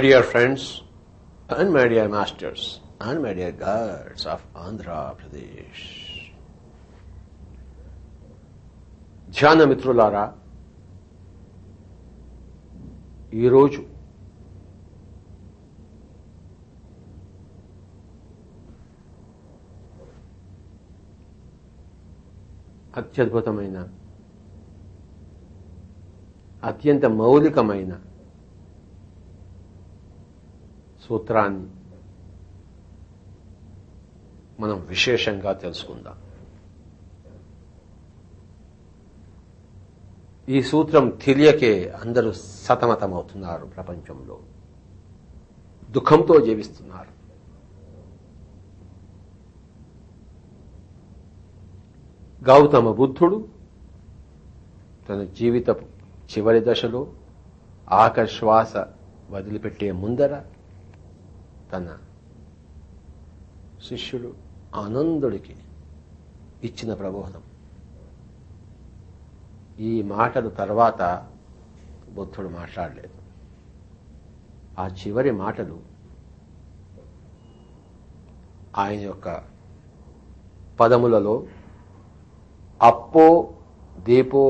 Dear friends and my dear masters and my dear girls of Andhra Pradesh ధ్యాన మిత్రులారా ఈరోజు అత్యద్భుతమైన అత్యంత మౌలికమైన సూత్రాన్ని మనం విశేషంగా తెలుసుకుందాం. ఈ సూత్రం తెలియకే అందరూ సతమతమవుతున్నారు ప్రపంచంలో. దుఃఖంతో జీవిస్తున్నారు. గౌతమ బుద్ధుడు తన జీవిత చివరి దశలో ఆఖరి శ్వాస వదిలిపెట్టే ముందర తన శిష్యుడు ఆనందుడికి ఇచ్చిన ప్రబోధం. ఈ మాటలు తర్వాత బుద్ధుడు మాట్లాడలేదు. ఆ చివరి మాటలు ఆయన యొక్క పదములలో అప్పో దీపో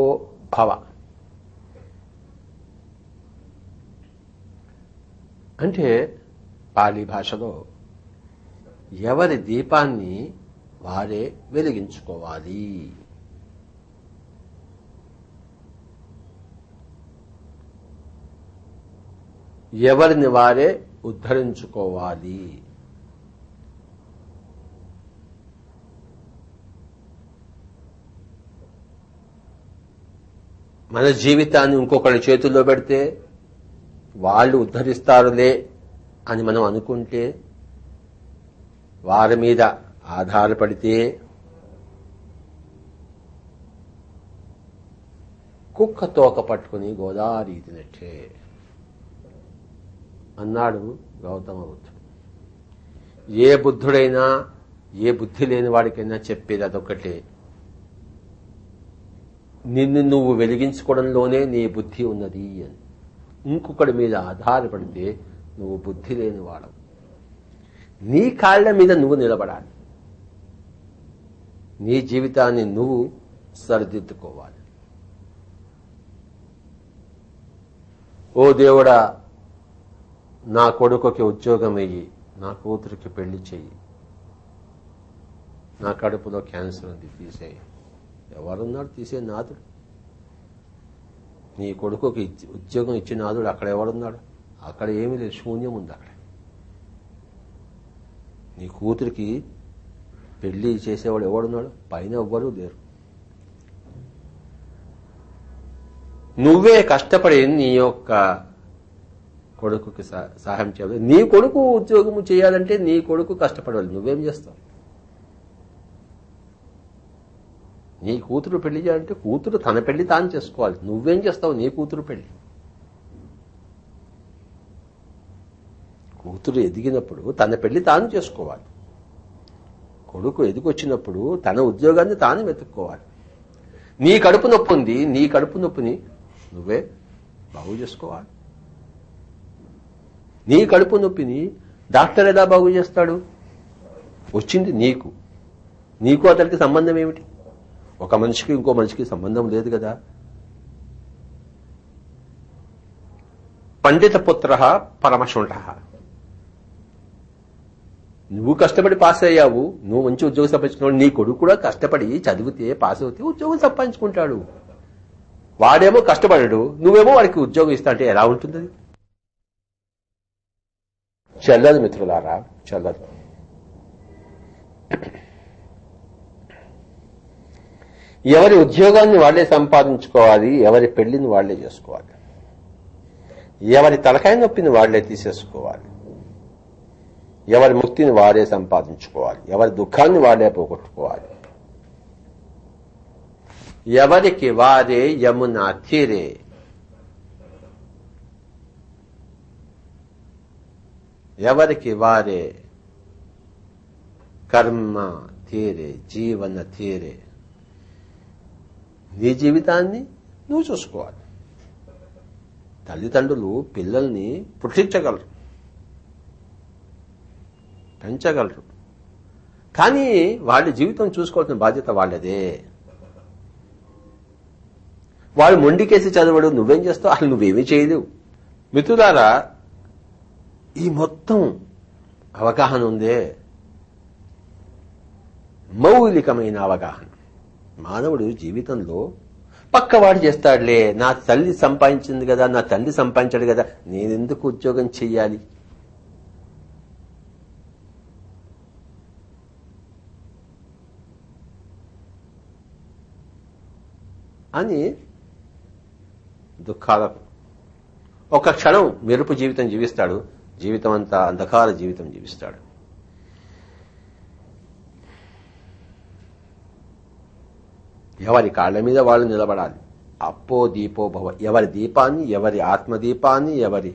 భవ అంటే పాలీ భాషలో ఎవరి దీపాన్ని వారే వెలిగించుకోవాలి? ఎవరిని వారే ఉద్ధరించుకోవాలి? మన జీవితాన్ని ఇంకొకరి చేతుల్లో పెడితే వాళ్ళు ఉద్ధరిస్తారులే అని మనం అనుకుంటే వారి మీద ఆధారపడితే కుక్క తోక పట్టుకుని గోదావరి తినట్టే అన్నాడు గౌతమ బుద్ధుడు ఏ బుద్ధుడైనా ఏ బుద్ధి లేని వాడికైనా చెప్పేది అదొక్కటే. నిన్ను నువ్వు వెలిగించుకోవడంలోనే నీ బుద్ధి ఉన్నది అని. ఇంకొకటి మీద ఆధారపడితే నువ్వు బుద్ధి లేని వాడవు. నీ కాళ్ళ మీద నువ్వు నిలబడాలి. నీ జీవితాన్ని నువ్వు సరిదిద్దుకోవాలి. ఓ దేవుడా నా కొడుకుకి ఉద్యోగం అయ్యి నా కూతురికి పెళ్ళి చెయ్యి. నా కడుపులో క్యాన్సర్ ఉంది తీసేయి. ఎవరున్నాడు తీసే నాదుడు? నీ కొడుకుకి ఉద్యోగం ఇచ్చిన నాదుడు అక్కడ ఎవరున్నాడు? అక్కడ ఏమీ లేదు శూన్యం ఉంది అక్కడ. నీ కూతురికి పెళ్ళి చేసేవాడు ఎవడున్నాడు? పైన ఎవ్వరూ లేరు. నువ్వే కష్టపడి నీ యొక్క కొడుకుకి సహాయం చేయాలి. నీ కొడుకు ఉద్యోగం చేయాలంటే నీ కొడుకు కష్టపడాలి. నువ్వేం చేస్తావు? నీ కూతురు పెళ్ళి చేయాలంటే కూతురు తన పెళ్ళి తాను చేసుకోవాలి. నువ్వేం చేస్తావు? నీ కూతురు పెళ్ళి. కూతురు ఎదిగినప్పుడు తన పెళ్ళి తాను చేసుకోవాలి. కొడుకు ఎదిగొచ్చినప్పుడు తన ఉద్యోగాన్ని తాను వెతుక్కోవాలి. నీ కడుపు నొప్పి ఉంది నీ కడుపు నొప్పిని నువ్వే బాగు చేసుకోవాలి. నీ కడుపు నొప్పిని డాక్టర్ ఎలా బాగు చేస్తాడు? వచ్చింది నీకు. నీకు అతనికి సంబంధం ఏమిటి? ఒక మనిషికి ఇంకో మనిషికి సంబంధం లేదు కదా. పండిత పుత్ర పరమశుంఠ. నువ్వు కష్టపడి పాస్ అయ్యావు నువ్వు మంచి ఉద్యోగం సంపాదించుకున్నావు నీ కొడుకు కూడా కష్టపడి చదివితే పాస్ అవుతే ఉద్యోగం సంపాదించుకుంటాడు. వాడేమో కష్టపడడు నువ్వేమో వాడికి ఉద్యోగం ఇస్తా అంటే ఎలా ఉంటుంది చెల్లదు మిత్రులారా చెల్లదు. ఎవరి ఉద్యోగాన్ని వాళ్ళే సంపాదించుకోవాలి ఎవరి పెళ్ళిని వాళ్ళే చేసుకోవాలి. ఎవరి తలకాయ నొప్పిని వాళ్ళే తీసేసుకోవాలి. ఎవరి ముక్తిని వారే సంపాదించుకోవాలి. ఎవరి దుఃఖాన్ని వాడే పోగొట్టుకోవాలి. ఎవరికి వారే యమున తీరే. ఎవరికి వారే కర్మ తీరే జీవన తీరే. నీ జీవితాన్ని నువ్వు చూసుకోవాలి. తల్లిదండ్రులు పిల్లల్ని పుట్టించగలరు. పెంచగలరు. కానీ వాళ్ళ జీవితం చూసుకోవాల్సిన బాధ్యత వాళ్ళదే. వాళ్ళు మొండికేసి చదవడు నువ్వేం చేస్తావు? అసలు నువ్వేమీ చేయలేవు. మిత్రులారా ఈ మొత్తం అవగాహన ఉందే మౌలికమైన అవగాహన. మానవుడు జీవితంలో పక్కవాడు చేస్తాడులే నా తల్లి సంపాదించింది కదా నా తల్లి సంపాదించాడు కదా నేనెందుకు ఉద్యోగం చెయ్యాలి? అని దుఃఖాల ఒక క్షణం మెరుపు జీవితం జీవిస్తాడు. జీవితం అంతా అంధకార జీవితం జీవిస్తాడు. ఎవరి కాళ్ళ మీద వాళ్ళు నిలబడాలి. అప్పో దీపో భవ ఎవరి దీపాన్ని ఎవరి ఆత్మదీపాన్ని ఎవరి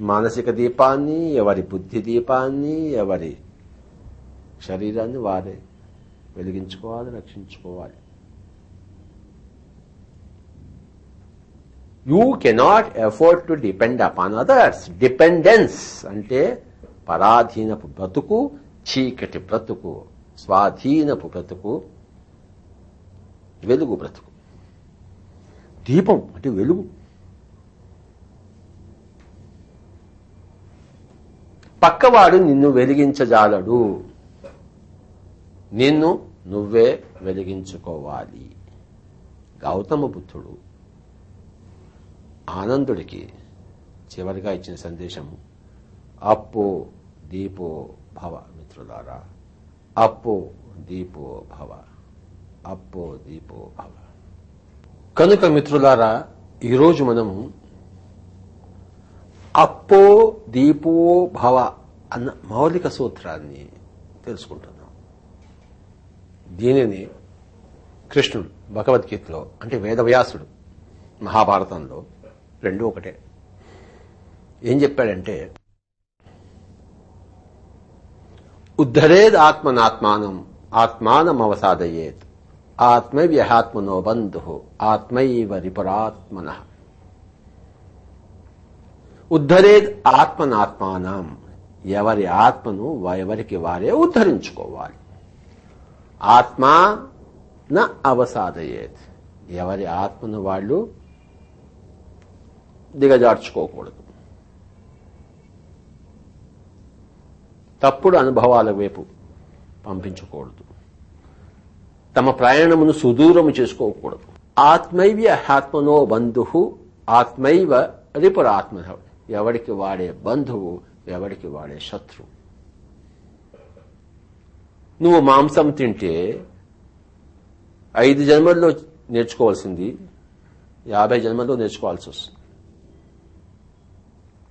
మానసిక దీపాన్ని ఎవరి బుద్ధి దీపాన్ని ఎవరి శరీరాన్ని వారే వెలిగించుకోవాలి రక్షించుకోవాలి. You cannot afford to depend upon others dependence అంటే పరాధీనపు బ్రతుకు చీకటి బ్రతుకు స్వాధీనపు బ్రతుకు వెలుగు బ్రతుకు. దీపం అంటే వెలుగు. పక్కవాడు నిన్ను వెలిగించజాలడు. నిన్ను నువ్వే వెలిగించుకోవాలి. గౌతమ బుద్ధుడు ఆనందుడికి చివరిగా ఇచ్చిన సందేశము అప్పో దీపో భవ మిత్రులారా. అప్పో దీపో భవ అప్పో దీపో భవ. కనుక మిత్రులారా ఈరోజు మనము అప్పో దీపో భవ అన్న మౌలిక సూత్రాన్ని తెలుసుకుంటున్నాం. దీనిని కృష్ణుడు భగవద్గీతలో అంటే వేదవ్యాసుడు మహాభారతంలో రెండు ఒకటే. ఏం చెప్పాడంటే ఉద్ధరేద్ ఆత్మనాత్మానం ఆత్మానం అవసాదయేత్ ఆత్మైవ్యహాత్మనో బంధు ఆత్మైవ రిపురాత్మన. ఉద్ధరేద్ ఆత్మనాత్మానం ఎవరి ఆత్మను ఎవరికి వారే ఉద్ధరించుకోవాలి. ఆత్మా న అవసాదయేత్ ఎవరి ఆత్మను వాళ్ళు దిగజార్చుకోకూడదు. తప్పుడు అనుభవాల వైపు పంపించకూడదు. తమ ప్రయాణమును సుదూరము చేసుకోకూడదు. ఆత్మైవ్య ఆత్మనో బంధు ఆత్మైవ రిపురాత్మ ఎవడికి వాడే బంధువు ఎవడికి వాడే శత్రువు నువ్వు మాంసం తింటే ఐదు జన్మల్లో నేర్చుకోవాల్సింది యాభై జన్మల్లో నేర్చుకోవాల్సి వస్తుంది.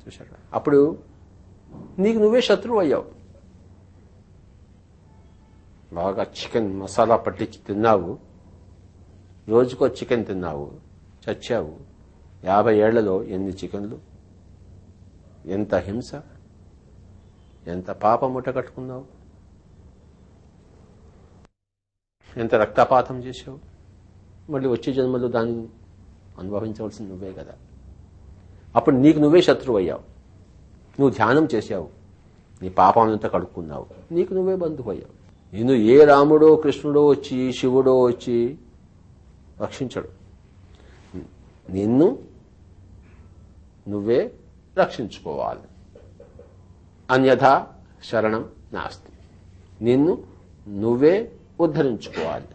చూశారు అప్పుడు నీకు నువ్వే శత్రువు అయ్యావు. బాగా చికెన్ మసాలా పట్టించి తిన్నావు. రోజుకో చికెన్ తిన్నావు. చచ్చావు. యాభై ఏళ్ళలో ఎన్ని చికెన్లు? ఎంత హింస? ఎంత పాప ముట్ట కట్టుకున్నావు? ఎంత రక్తపాతం చేశావు? మళ్ళీ వచ్చే జన్మలో దాన్ని అనుభవించవలసింది నువ్వే కదా. అప్పుడు నీకు నువ్వే శత్రువు అయ్యావు నువ్వు ధ్యానం చేశావు. నీ పాపాలంతా కడుక్కున్నావు. నీకు నువ్వే బంధువు అయ్యావు నిన్ను ఏ రాముడో కృష్ణుడో వచ్చి శివుడో వచ్చి రక్షించడు. నిన్ను నువ్వే రక్షించుకోవాలి. అన్యథా శరణం నాస్తి. నిన్ను నువ్వే ఉద్ధరించుకోవాలి.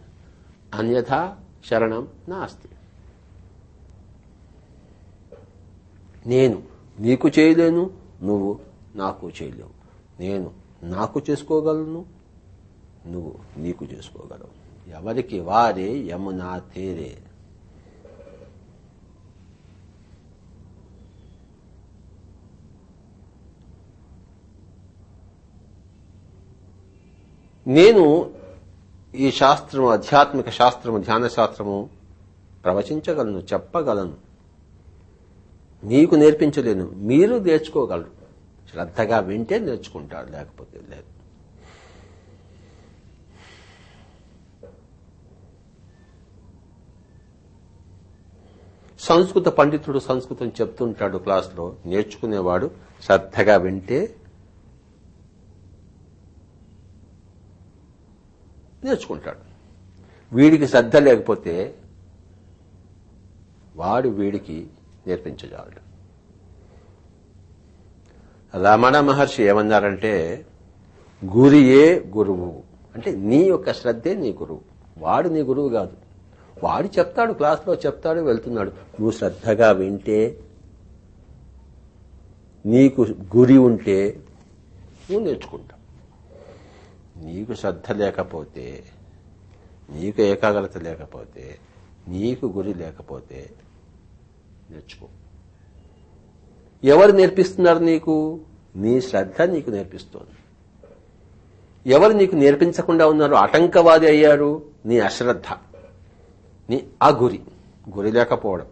అన్యథా శరణం నాస్తి. నేను నీకు చేయలేను నువ్వు నాకు చేయలేవు. నేను నాకు చేసుకోగలను నువ్వు నీకు చేసుకోగలవు. ఎవరికి వారే యమునా తేరే. నేను ఈ శాస్త్రము ఆధ్యాత్మిక శాస్త్రము ధ్యాన శాస్త్రము ప్రవచించగలను చెప్పగలను. నీకు నేర్పించలేను. మీరు నేర్చుకోగలరు. శ్రద్ధగా వింటే నేర్చుకుంటారు లేకపోతే లేదు. సంస్కృత పండితుడు సంస్కృతం చెప్తుంటాడు క్లాసులో. నేర్చుకునేవాడు శ్రద్ధగా వింటే నేర్చుకుంటాడు. వీడికి శ్రద్ధ లేకపోతే వాడు వీడికి నేర్పించజాలడు రమణ మహర్షి ఏమన్నారంటే గురియే గురువు. అంటే నీ యొక్క శ్రద్ధే నీ గురువు. వాడు నీ గురువు కాదు. వాడు చెప్తాడు క్లాస్లో చెప్తాడు వెళ్తున్నాడు. నువ్వు శ్రద్ధగా వింటే నీకు గురి ఉంటే నువ్వు నేర్చుకుంటావు. నీకు శ్రద్ధ లేకపోతే నీకు ఏకాగ్రత లేకపోతే నీకు గురి లేకపోతే నేర్చుకో. ఎవరు నేర్పిస్తున్నారు నీకు? నీ శ్రద్ధ నీకు నేర్పిస్తోంది. ఎవరు నీకు నేర్పించకుండా ఉన్నారు ఆటంకవాది అయ్యారు నీ అశ్రద్ధ నీ అగురి గురి లేకపోవడం.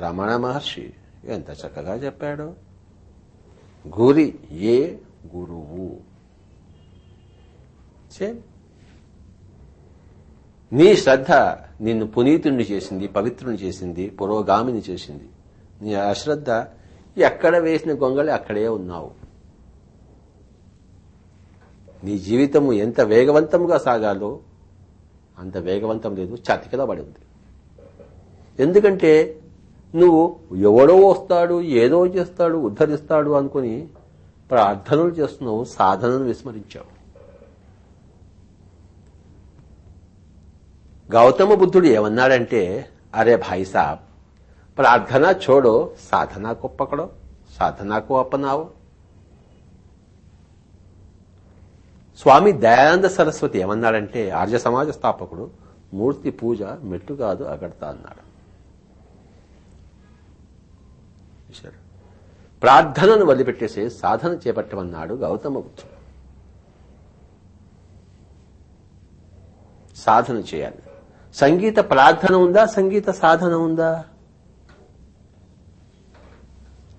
రమణ మహర్షి ఎంత చక్కగా చెప్పాడు. గురి ఏ గురువు? సేమ్ నీ శ్రద్ధ నిన్ను పునీతుణ్ణి చేసింది పవిత్రుని చేసింది పురోగామిని చేసింది. నీ అశ్రద్ధ ఎక్కడ వేసిన గొంగళి అక్కడే ఉన్నావు. నీ జీవితము ఎంత వేగవంతంగా సాగాలో అంత వేగవంతం లేదు చతికిల పడి ఉంది. ఎందుకంటే నువ్వు ఎవడో వస్తాడు ఏదో చేస్తాడు ఉద్ధరిస్తాడు అనుకుని ప్రార్థనలు చేస్తున్నావు సాధనను విస్మరించావు. గౌతమ బుద్ధుడు ఏమన్నాడంటే అరే భాయ్ సాబ్ ప్రార్థన చోడో సాధనకు పకడో సాధనకు అప్పనావు స్వామి దయానంద సరస్వతి ఏమన్నాడంటే ఆర్య సమాజ స్థాపకుడు మూర్తి పూజ మెట్టు కాదు అగడతా అన్నాడు. ప్రార్థనను వదిలిపెట్టేసి సాధన చేపట్టమన్నాడు గౌతమ బుద్ధుడు. సాధన చేయాలి. సంగీత ప్రార్థన ఉందా సంగీత సాధన ఉందా?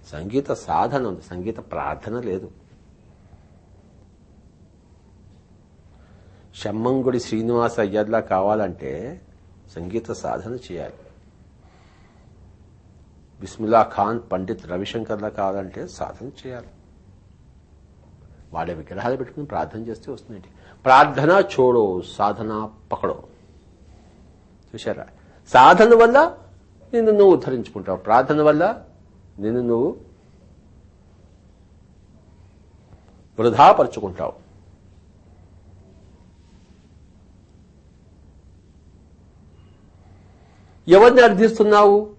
సంగీత సాధన ఉంది సంగీత ప్రార్థన లేదు. షమ్మంగుడి శ్రీనివాస అయ్యర్లా కావాలంటే సంగీత సాధన చేయాలి. బిస్మిల్లా ఖాన్ పండిత్ రవిశంకర్లా కావాలంటే సాధన చేయాలి. వాళ్ళ విగ్రహాలు పెట్టుకుని ప్రార్థన చేస్తే వస్తున్నాయి ప్రార్థన చూడో సాధన పకడో. చూశారా? సాధన వల్ల నిన్ను నువ్వు ఉద్ధరించుకుంటావు. ప్రార్థన వల్ల నిన్ను నువ్వు వృధాపరుచుకుంటావు. ఎవరిని అర్థిస్తున్నావు?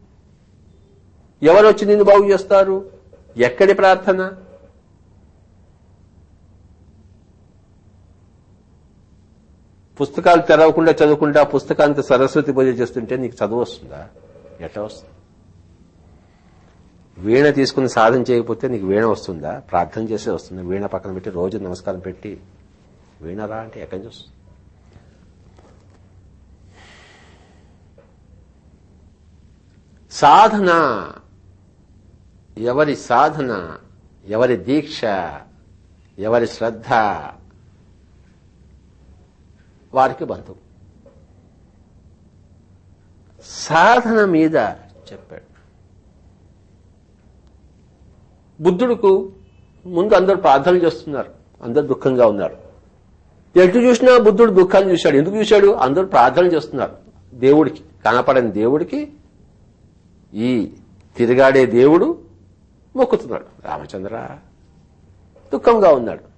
ఎవరు వచ్చి నిన్ను బాగు చేస్తారు? ఎక్కడి ప్రార్థన? పుస్తకాలు తెరవకుండా చదువుకుంటా పుస్తకానికి సరస్వతి పూజ చేస్తుంటే నీకు చదువు వస్తుందా? ఎట్లా వస్తుంది? వీణ తీసుకుని సాధన చేయకపోతే నీకు వీణ వస్తుందా? ప్రార్థన చేసే వస్తుంది? వీణ పక్కన పెట్టి రోజు నమస్కారం పెట్టి వీణరా అంటే ఎక్కడి నుంచి వస్తుంది? సాధన ఎవరి సాధన ఎవరి దీక్ష ఎవరి శ్రద్ధ వారికి బంధువు. సాధన మీద చెప్పాడు. బుద్ధుడుకు ముందు అందరూ ప్రార్థనలు చేస్తున్నారు. అందరు దుఃఖంగా ఉన్నారు. ఎటు చూసినా బుద్ధుడు దుఃఖాన్ని చూశాడు. ఎందుకు చూశాడు? అందరూ ప్రార్థనలు చేస్తున్నారు. దేవుడికి కనపడని దేవుడికి ఈ తిరగాడే దేవుడు మొక్కుతున్నాడు. రామచంద్ర దుఃఖంగా ఉన్నాడు.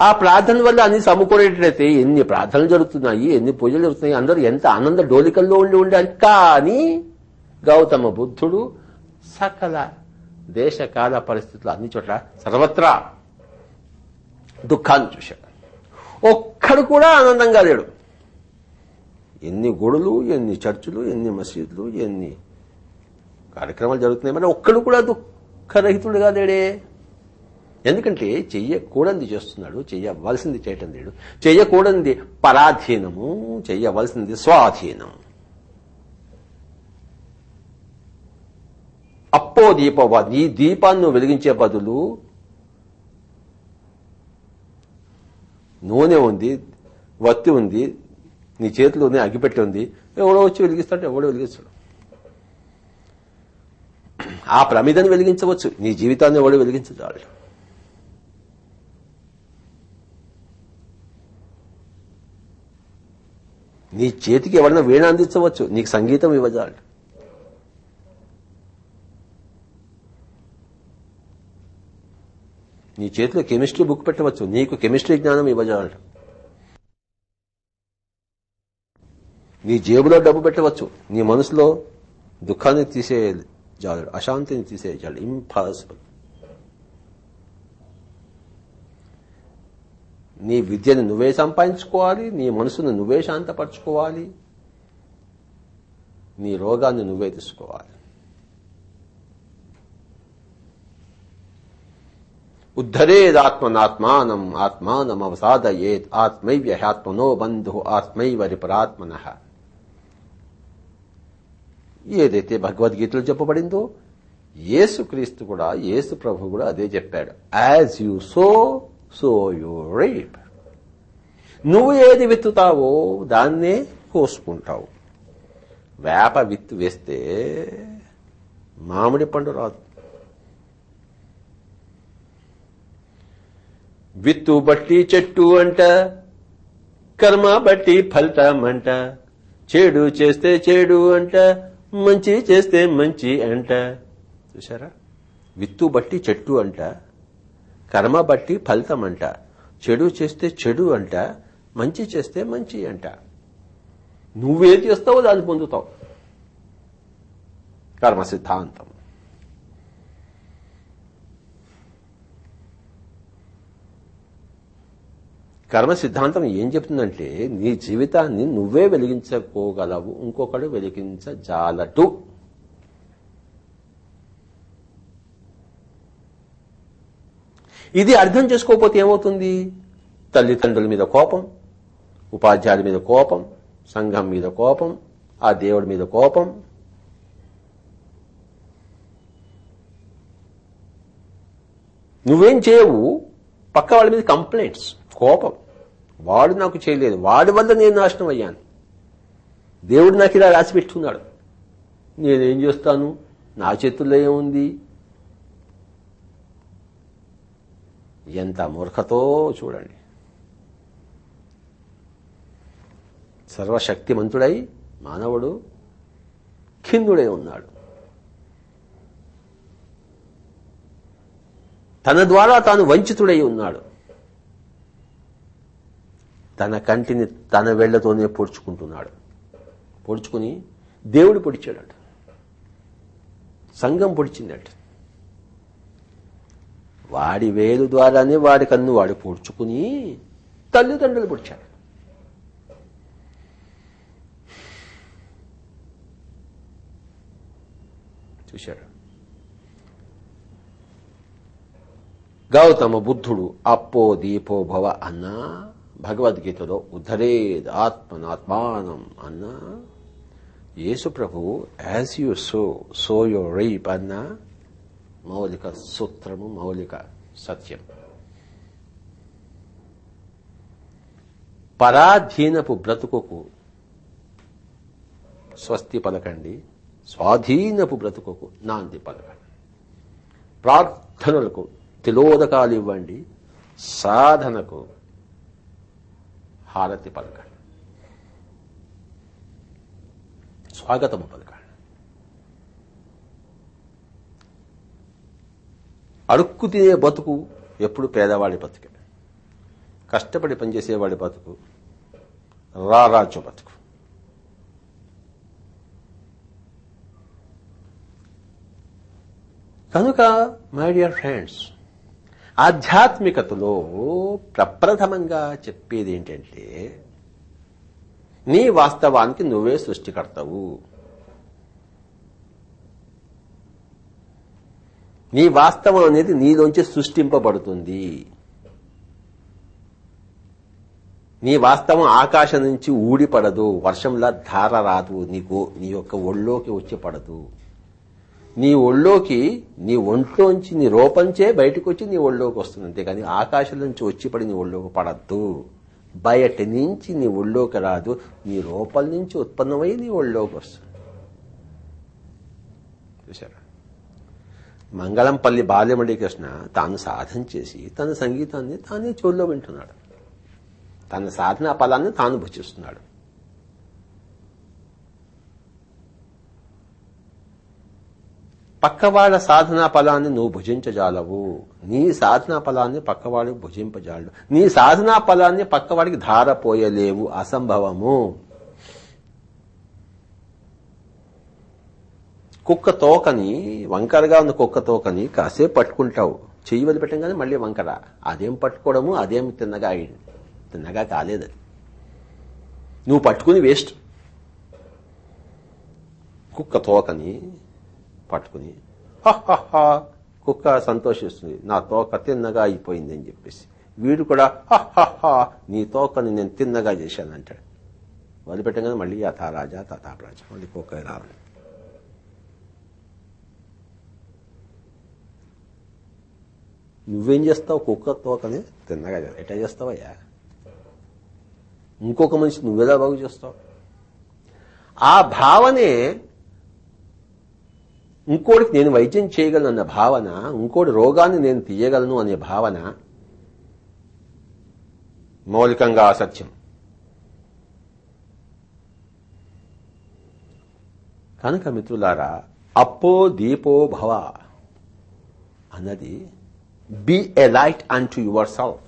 ఆ ప్రార్థన వల్ల అన్ని సమకూరేటైతే ఎన్ని ప్రార్థనలు జరుగుతున్నాయి ఎన్ని పూజలు జరుగుతున్నాయి అందరూ ఎంత ఆనంద డోలికల్లో ఉండి ఉండాలి. కానీ గౌతమ బుద్ధుడు సకల దేశకాల పరిస్థితులు అన్ని చోట్ల సర్వత్రా దుఃఖాన్ని చూశాడు. ఒక్కడు కూడా ఆనందంగా లేడు. ఎన్ని గుడులు ఎన్ని చర్చిలు ఎన్ని మసీదులు ఎన్ని కార్యక్రమాలు జరుగుతున్నాయి మరి ఒక్కడు కూడా దుఃఖరహితుడుగా లేడే. ఎందుకంటే చెయ్యకూడంది చేస్తున్నాడు చెయ్యవలసింది చేయటం లేడు. చెయ్యకూడంది పరాధీనము చెయ్యవలసింది స్వాధీనం. అప్పో దీప నీ దీపాన్ని వెలిగించే బదులు నూనె ఉంది వత్తి ఉంది నీ చేతిలోనే అగ్గిపెట్టి ఉంది ఎవడో వచ్చి వెలిగిస్తాడు ఎవడో వెలిగిస్తాడు. ఆ ప్రమిదను వెలిగించవచ్చు నీ జీవితాన్ని ఎవడో వెలిగించజాడు నీ చేతికి ఎవరైనా వీణ అందించవచ్చు. నీకు సంగీతం ఇవ్వజాలి నీ చేతిలో కెమిస్ట్రీ బుక్ పెట్టవచ్చు. నీకు కెమిస్ట్రీ జ్ఞానం ఇవ్వజాలట నీ జేబులో డబ్బు పెట్టవచ్చు. నీ మనసులో దుఃఖాన్ని తీసేయజాలడు అశాంతిని తీసేయజాలడు ఇంపాసిబుల్ నీ విద్యను నువ్వే సంపాదించుకోవాలి నీ మనసును నువ్వే శాంతపరచుకోవాలి నీ రోగాన్ని నువ్వే తీసుకోవాలి. ఉద్ధరేదాత్మనాత్మానం ఆత్మానం అవసాదయేత్ ఆత్మైవ్య హ్యాత్మనో బంధు ఆత్మైవ రిపరాత్మన. ఏదైతే భగవద్గీతలో చెప్పబడిందో యేసుక్రీస్తు కూడా యేసు ప్రభు కూడా అదే చెప్పాడు. As you sow so you reap నువ్వు ఏది విత్తుతావో దాన్నే కోసుకుంటావు. వేప విత్తు వేస్తే మామిడి పండు రాదు. విత్తు బట్టి చెట్టు అంట కర్మ బట్టి ఫలితమంట అంట చెడు చేస్తే చెడు అంట మంచి చేస్తే మంచి అంట. చూసారా విత్తు బట్టి చెట్టు అంట కర్మ బట్టి ఫలితం అంట చెడు చేస్తే చెడు అంట మంచి చేస్తే మంచి అంట. నువ్వేది చేస్తావో దాన్ని పొందుతావు. కర్మ సిద్ధాంతం. కర్మ సిద్ధాంతం ఏం చెప్తుందంటే నీ జీవితాన్ని నువ్వే వెలిగించుకోగలవు ఇంకొకడు వెలిగించజాలటు ఇది అర్థం చేసుకోకపోతే ఏమవుతుంది? తల్లిదండ్రుల మీద కోపం ఉపాధ్యాయుల మీద కోపం సంఘం మీద కోపం ఆ దేవుడి మీద కోపం. నువ్వేం చేయవు? పక్క వాళ్ళ మీద కంప్లైంట్స్ కోపం. వాడు నాకు చేయలేదు. వాడి వల్ల నేను నాశనం అయ్యాను. దేవుడు నాకు ఇలా రాసి పెట్టుకున్నాడు నేనేం చేస్తాను? నా చేతుల్లో ఏముంది? ఎంత మూర్ఖతో చూడండి. సర్వశక్తిమంతుడై మానవుడు కిందుడై ఉన్నాడు. తన ద్వారా తాను వంచితుడై ఉన్నాడు. తన కంటిని తన వెళ్ళతోనే పొడుచుకుంటున్నాడు. పొడుచుకుని దేవుడు పొడిచాడట. సంఘం పొడిచిందట. వాడి వేలు ద్వారానే వాడి కన్ను వాడు పూడ్చుకుని తల్లిదండ్రులు పొడిచాడు చూశాడు. గౌతమ బుద్ధుడు అప్పో దీపో భవ అన్నా భగవద్గీతలో ఉద్ధరేద్ ఆత్మనాత్మానం అన్నా. యేసు ప్రభు as you sow so you reap అన్న. మౌలిక సూత్రము మౌలిక సత్యం. పరాధీనపు బ్రతుకుకు స్వస్తి పలకండి స్వాధీనపు బ్రతుకుకు నాంది పలకండి. ప్రార్థనలకు తిలోదకాలు ఇవ్వండి సాధనకు హారతి పలకండి. స్వాగతము పలకండి. అడుక్కు తినే బతుకు ఎప్పుడు పేదవాడి బతుకే. కష్టపడి పనిచేసేవాడి బతుకు రారాజు బతుకు. కనుక మై డియర్ ఫ్రెండ్స్ ఆధ్యాత్మికతలో ప్రప్రథమంగా చెప్పేది ఏంటంటే నీ వాస్తవానికి నువ్వే సృష్టికర్తవు. నీ వాస్తవం అనేది నీలోంచి సృష్టింపబడుతుంది. నీ వాస్తవం ఆకాశం నుంచి ఊడిపడదు వర్షంలా ధార రాదు నీకు నీ యొక్క ఒళ్ళోకి వచ్చి పడదు. నీ ఒళ్ళోకి నీ ఒంట్లోంచి నీ రూపంచే బయటకు వచ్చి నీ ఒళ్ళోకి వస్తుంది. అంతేకాని ఆకాశం నుంచి వచ్చి పడి నీ ఒళ్ళోకి పడద్దు. బయట నుంచి నీ ఒళ్ళోకి రాదు నీ రూపం నుంచి ఉత్పన్నమై నీ ఒళ్ళోకి వస్తుంది. చూసారా మంగళంపల్లి బాల్యమురళీకృష్ణ తాను సాధన చేసి తన సంగీతాన్ని తానే చెవుల్లో వింటున్నాడు. తన సాధన ఫలాన్ని తాను భుజిస్తున్నాడు. పక్కవాళ్ళ సాధనా ఫలాన్ని నువ్వు భుజించజాలవు. నీ సాధనా ఫలాన్ని పక్కవాడికి భుజింపజాలడు. నీ సాధనా ఫలాన్ని పక్కవాడికి ధారపోయలేవు. అసంభవము. కుక్క తోకని వంకరగా ఉన్న కుక్క తోకని కాసేపు పట్టుకుంటావు. చెయ్యి వదిలిపెట్టంగానే మళ్ళీ వంకర. అదేం పట్టుకోవడము అదేం తిన్నగా అయింది తిన్నగా కాలేదు అది. నువ్వు పట్టుకుని వేస్ట్. కుక్క తోకని పట్టుకుని "హహహ" కుక్క సంతోషిస్తుంది. నా తోక తిన్నగా అయిపోయింది అని చెప్పేసి. వీడు కూడా "హహహ, నీ తోకని నేను తిన్నగా చేశాను అంటాడు. వదిలిపెట్టగానే మళ్ళీ యథారాజా తథాప్రాజా. మళ్ళీ కుక్క రావాలి నువ్వేం చేస్తావు? కుక్క తోకని తిన్నగా ఎట్లా చేస్తావయ్యా ఇంకొక మనిషి నువ్వేదా బాగు చేస్తావు? ఆ భావనే ఇంకోటికి నేను వైద్యం చేయగలను అన్న భావన ఇంకోటి రోగాన్ని నేను తీయగలను అనే భావన మౌలికంగా అసత్యం. కనుక మిత్రులారా అప్పో దీపో భవ అన్నది be a light unto yourself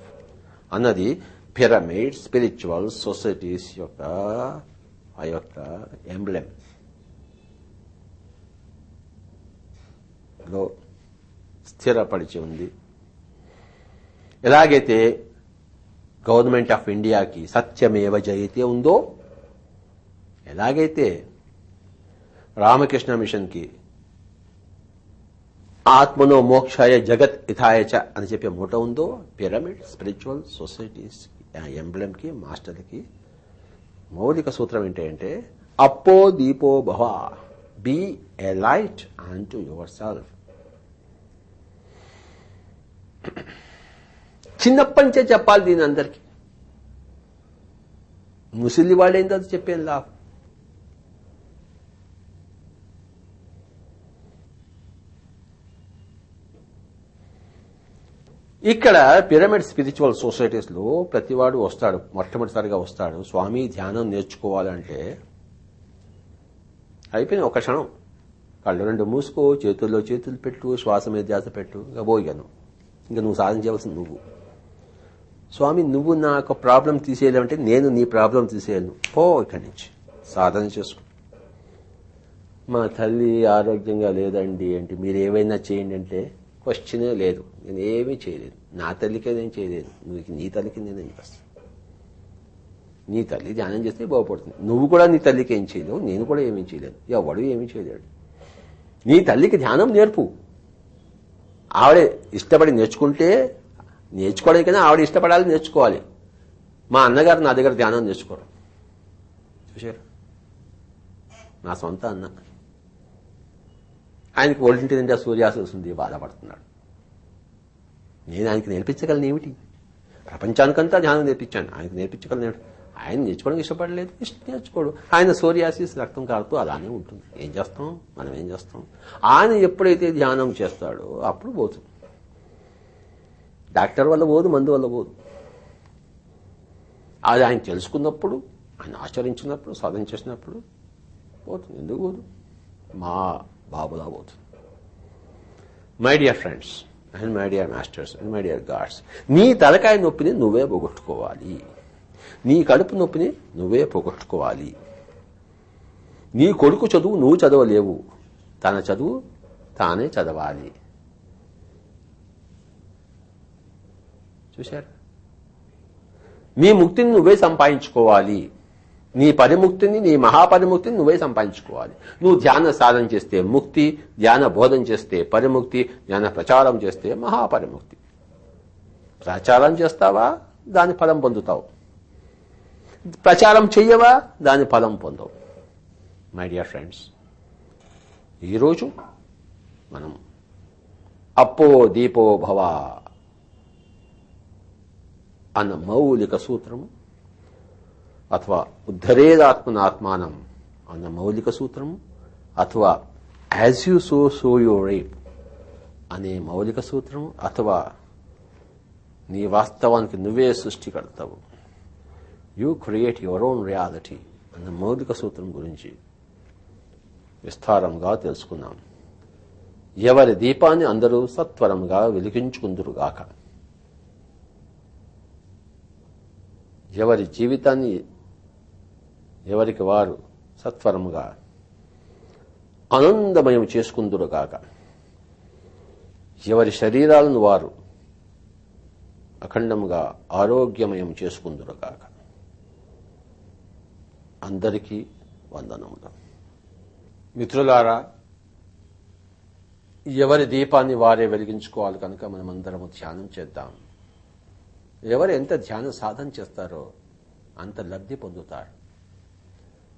అన్నది పిరమిడ్ స్పిరిచువల్ సొసైటీస్ యొక్క ఆ యొక్క ఎంబ్లెమ్లో స్థిరపరిచి ఉంది ఎలాగైతే గవర్నమెంట్ ఆఫ్ ఇండియాకి సత్యమేవ జయితే ఉందో ఎలాగైతే రామకృష్ణ మిషన్కి ఆత్మనో మోక్షాయ జగత్ ఇథాయచ చ అని చెప్పే మూట ఉందో పిరమిడ్ స్పిరిచువల్ సొసైటీస్ ఎంబ్లెమ్కి మాస్టర్కి మౌలిక సూత్రం ఏంటంటే అప్పో దీపో భవ be a light to yourself చిన్నప్పటి నుంచే చెప్పాలి దీని అందరికీ. ముసలి వాళ్ళు ఏంటో చెప్పేది లాభం. ఇక్కడ పిరమిడ్ స్పిరిచువల్ సొసైటీస్లో ప్రతివాడు వస్తాడు మొట్టమొదటిసారిగా వస్తాడు. స్వామి ధ్యానం నేర్చుకోవాలంటే అయిపోయింది ఒక క్షణం. కళ్ళు రెండు మూసుకో చేతుల్లో చేతులు పెట్టు శ్వాస మీద ధ్యాస పెట్టు ఇంకా పోయాను ఇంకా నువ్వు సాధించవలసింది నువ్వు. స్వామి నువ్వు నా యొక్క ప్రాబ్లం తీసేయాలంటే నేను నీ ప్రాబ్లం తీసేయను పో ఇక్కడి నుంచి. సాధన చేసుకో. మా తల్లి ఆరోగ్యంగా లేదండి ఏంటి మీరు ఏమైనా చేయండి అంటే క్వశ్చనే లేదు. నేను ఏమీ చేయలేదు. నా తల్లికే నేను చేయలేదు. నువ్వు నీ తల్లికి నేనేం చేస్తాను నీ తల్లి ధ్యానం చేస్తే బాగుపడుతుంది. నువ్వు కూడా నీ తల్లికి ఏం చేయలేవు. నేను కూడా ఏమీ చేయలేదు. ఎవడు ఏమీ చేయలేడు. నీ తల్లికి ధ్యానం నేర్పు. ఆవిడే ఇష్టపడి నేర్చుకుంటే నేర్చుకోవడానికైనా ఆవిడ ఇష్టపడాలి నేర్చుకోవాలి. మా అన్నగారు నా దగ్గర ధ్యానం నేర్చుకోరు. చూశారు? నా సొంత అన్న. ఆయనకు ఒంటింటి నిండా సూర్యాసస్ ఉంది బాధపడుతున్నాడు. నేను ఆయనకి నేర్పించగలను ఏమిటి? ప్రపంచానికంతా ధ్యానం నేర్పించాను. ఆయనకు నేర్పించగలను ఆయన నేర్చుకోవడానికి ఇష్టపడలేదు ఇష్ట నేర్చుకోడు. ఆయన సూర్యాసిస్ రక్తం కారుతూ అలానే ఉంటుంది. ఏం చేస్తాం? మనం ఏం చేస్తాం? ఆయన ఎప్పుడైతే ధ్యానం చేస్తాడో అప్పుడు పోతుంది డాక్టర్ వల్ల పోదు మందు వల్ల పోదు. అది ఆయన తెలుసుకున్నప్పుడు ఆయన ఆచరించినప్పుడు సాధన చేసినప్పుడు పోతుంది. ఎందుకు పోదు? మా బాబులా పోతుంది my dear friends and my dear masters and my dear gods నీ తలకాయ నొప్పిని నువ్వే పోగొట్టుకోవాలి. నీ కడుపు నొప్పిని నువ్వే పోగొట్టుకోవాలి. నీ కొడుకు చదువు నువ్వు చదవలేవు. తన చదువు తానే చదవాలి. చూశారు? నీ ముక్తిని నువ్వే సంపాదించుకోవాలి. నీ పరిముక్తిని నీ మహాపరిముక్తిని నువ్వే సంపాదించుకోవాలి. నువ్వు ధ్యాన సాధన చేస్తే ముక్తి ధ్యాన బోధన చేస్తే పరిముక్తి ధ్యాన ప్రచారం చేస్తే మహాపరిముక్తి. ప్రచారం చేస్తావా? దాని ఫలం పొందుతావు. ప్రచారం చెయ్యవా? దాని ఫలం పొందవు. మై డియర్ ఫ్రెండ్స్ ఈరోజు మనం అప్పో దీపో భవ అన్న మౌలిక సూత్రము అథవా ఉద్ధరేదాత్మనాత్మానం అన్న మౌలిక సూత్రము అథవా as you sow so you reap అనే మౌలిక సూత్రము అథవా నీ వాస్తవానికి నువ్వే సృష్టికర్తవు. You create your own reality అన్న మౌలిక సూత్రం గురించి విస్తారంగా తెలుసుకున్నాం. ఎవరి దీపాన్ని అందరూ సత్వరంగా వెలిగించుకుందురుగాక ఎవరి జీవితాన్ని ఎవరికి వారు సత్వరముగా ఆనందమయం చేసుకుందురుగాక. ఎవరి శరీరాలను వారు అఖండముగా ఆరోగ్యమయం చేసుకుందురుగాక. అందరికీ వందనములు. మిత్రులారా ఎవరి దీపాన్ని వారే వెలిగించుకోవాలి కనుక మనమందరము ధ్యానం చేద్దాం. ఎవరు ఎంత ధ్యాన సాధన చేస్తారో అంత లబ్ధి పొందుతారు.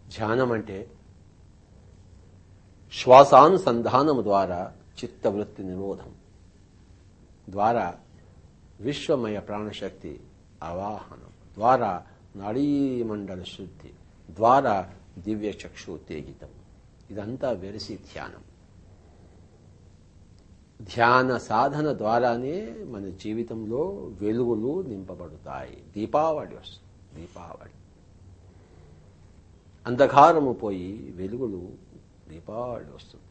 ధ్యానం అంటే శ్వాసానుసంధానము ద్వారా చిత్తవృత్తి నిరోధం ద్వారా విశ్వమయ ప్రాణశక్తి అవాహనం ద్వారా నాడీమండల శుద్ధి ద్వారా దివ్య చక్షు ఉత్తేజితం. ఇదంతా వెరసి ధ్యానం. ధ్యాన సాధన ద్వారానే మన జీవితంలో వెలుగులు నింపబడతాయి. దీపావళి వస్తుంది. దీపావళి. అంధకారము పోయి వెలుగులు దీపావళి వస్తుంది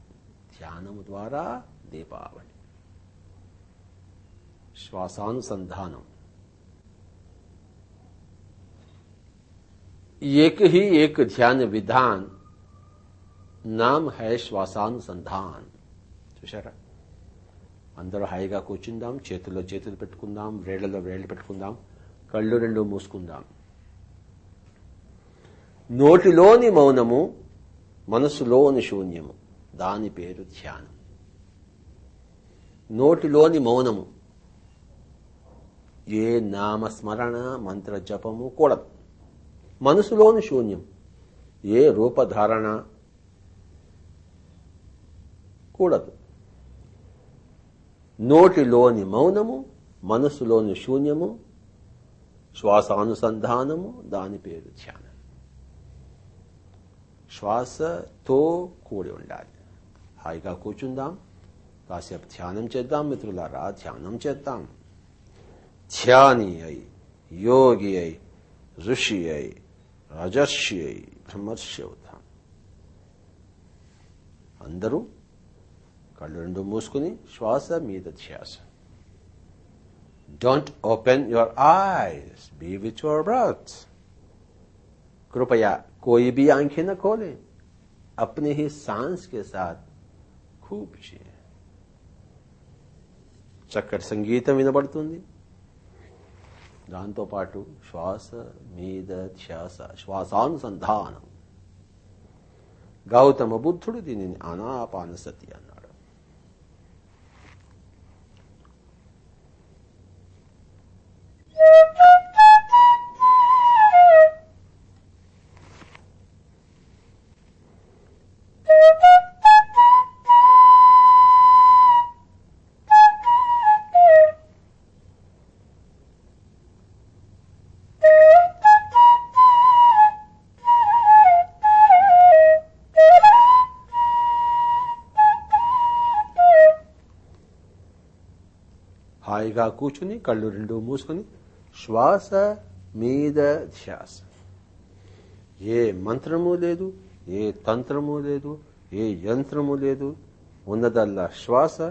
ధ్యానము ద్వారా దీపావళి श्वासानुसंधानम एक ही एक ध्यान विधान నామ్ హై శ్వాసానుసంధాన్ చూశారా అందరూ హాయిగా కూర్చుందాం చేతుల్లో చేతులు పెట్టుకుందాం వేళ్లలో వేళ్లు పెట్టుకుందాం కళ్ళు రెండు మూసుకుందాం నోటిలోని మౌనము మనసులోని శూన్యము. దాని పేరు ధ్యానం. నోటిలోని మౌనము. ఏ నామస్మరణ మంత్ర జపము కూడదు. మనసులోని శూన్యం ఏ రూపధారణ కూడదు. నోటిలోని మౌనము మనసులోని శూన్యము శ్వాసానుసంధానము దాని పేరు ధ్యానం. శ్వాసతో కూడి ఉండాలి హాయిగా కూర్చుందాం కాసేపు ధ్యానం చేద్దాం మిత్రులారా ధ్యానం చేద్దాం ధ్యాని అయి యోగి అయి ఋషి అయి రజర్షి అయి బ్రహ్మర్షి అవుతాం అందరూ కళ్ళు రెండు మూసుకుని శ్వాస మీద ధ్యాస don't open your eyes be with your breath कृपया कोई भी आंखें न खोले अपने ही सांस के साथ खूब जिए చక్కటి సంగీతం వినబడుతుంది దాంతోపాటు శ్వాస మీద ధ్యాస శ్వాసానుసంధానం గౌతమ బుద్ధుడు దీనిని అనాపానసతి అన్నాడు హాయిగా కూర్చుని కళ్ళు రెండు మూసుకుని శ్వాస మీద ధ్యాస. ఏ మంత్రము లేదు ఏ తంత్రము లేదు ఏ యంత్రము లేదు. ఉన్నదల్లా శ్వాస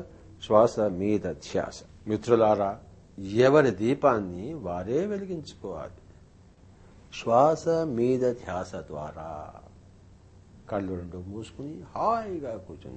శ్వాస మీద ధ్యాస. మిత్రులారా ఎవరి దీపాన్ని వారే వెలిగించుకోవాలి? శ్వాస మీద ధ్యాస ద్వారా. కళ్ళు రెండు మూసుకుని హాయిగా కూర్చుని